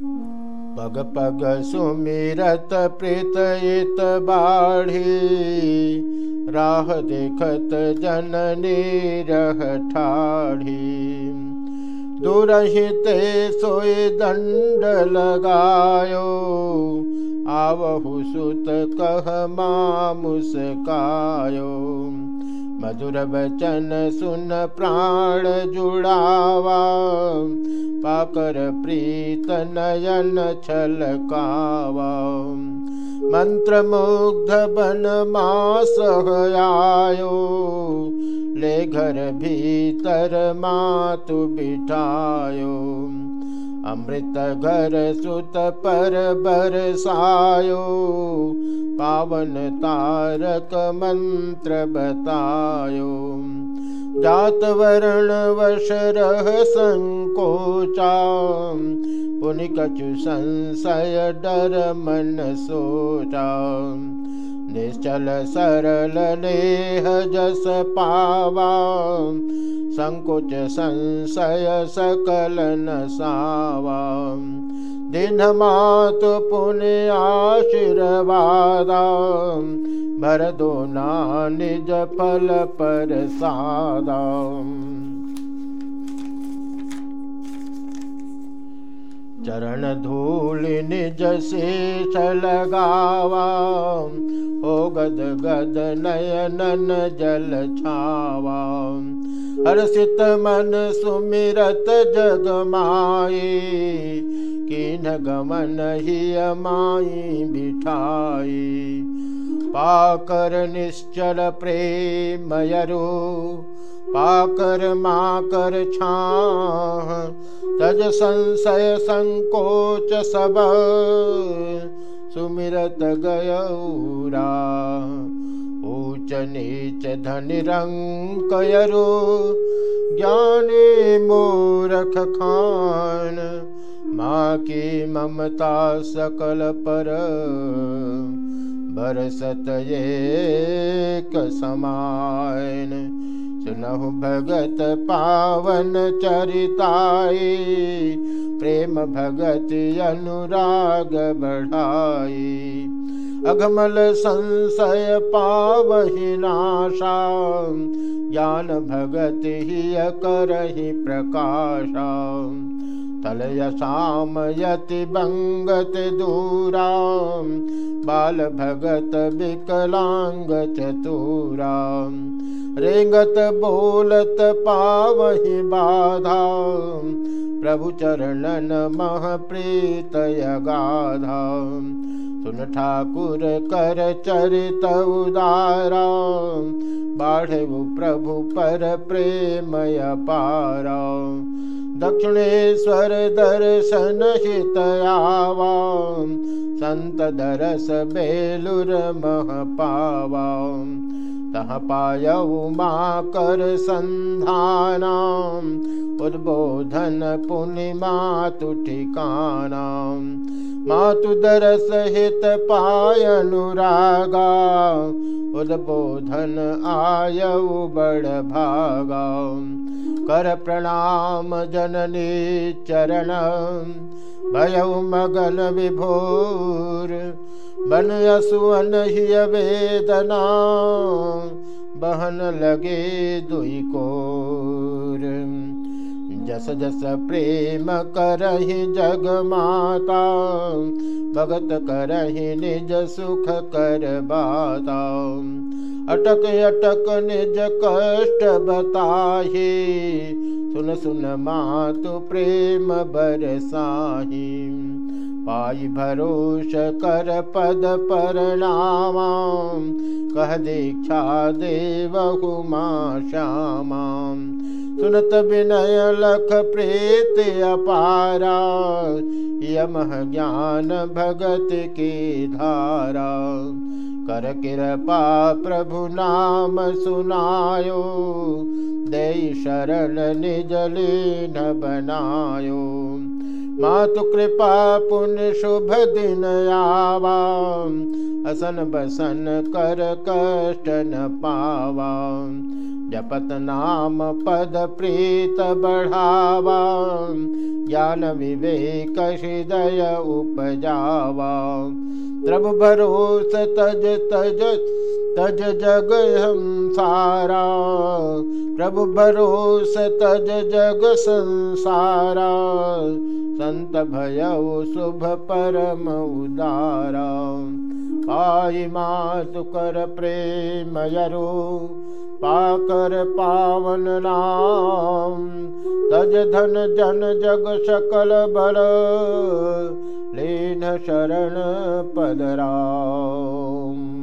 पग पग सुमिरत प्रीत बाढ़ी राह देखत जननी रह ठाढ़ी। दुरहिते सोए दंड लगायो आवहु सुत कह मुस्कायो मधुर वचन सुन प्राण जुड़ावा। पाकर प्रीत नयन छलकावा। मुग्ध बन मास आयो ले घर भीतर मातु बिठायो अमृत घर सुत पर बरसायो पावन तारक मंत्र बतायो जात वर्ण वश रह संकोचा पुनि कछु संशय डर मन सोचा निश्चल सरल नेह जस पावा। संकोच संशय सकल न सावा दिन मात पुण्य आशीर्वादा। भर दो निज फल पर सादा चरण धूल निज शेष लगावा हो गद गद नयनन जल छावा। हर्षित मन सुमिरत जग माए किन गमन ही माई बिठाई पाकर निश्चल प्रेमयरु पाकर माकर छाह। तज संशय संकोच सब। सुमिरत गयौरा। ऊच नीच धनि रंकयरु ज्ञानी मूरख खान। माँ की ममता सकल पर। बरसत एक समायन सुनहु भगत पावन चरिताई, प्रेम भगत अनुराग बढ़ाई। अगमल संशय पावहि नाशा, ज्ञान भगत ही करहि प्रकाशा। तलयसामयति बङ्गत दूरा बाल भगत विकलाङ्ग चतुरा रेंगत बोलत पावहि बाधा। प्रभु चरणन मह प्रीत गाधा सुन ठाकुर कर चरित उदारा। बाढ़ु प्रभु पर प्रेमय पारा दक्षिणेश्वर दर्शन हितयावा संत दरस बेलुर मह पावा तह पाय उमा कर संधाना उद्बोधन पुनि मातु ठिकाना मातु दरस हित पाय अनुरागा उद्बोधन आय जननी चरण भय मगन विभोर बन असुअन ही वेदना बहन लगे दुई कोर। जस जस प्रेम करहि जग माता, भगत करहि निज सुख कर बाता। अटक अटक निज कष्ट बताही सुन सुन मातु प्रेम बरसाही। पाई भरोस कर पद परनामा कह दीक्षा देवहु माँ श्यामा। सुनत विनय लख प्रेत अपारा। यम ज्ञान भगत की धारा। कर कृपा प्रभु नाम सुनायो। दे शरण निजली न बनायो। मातु कृपा पुण्य शुभ दिन आवा। असन बसन कर कष्ट न पावा। जपत नाम पद प्रीत बढ़ावा। ज्ञान विवेक हृदय उपजावा। द्रव भरोस तज तज तज जग हम सारा प्रभु भरोस तज जग संसारा। संत भय शुभ परम उदारा। पाई मातु कर प्रेम यरो, पाकर पावन नाम। तज धन जन जग सकल बल, लेन शरण पदराम।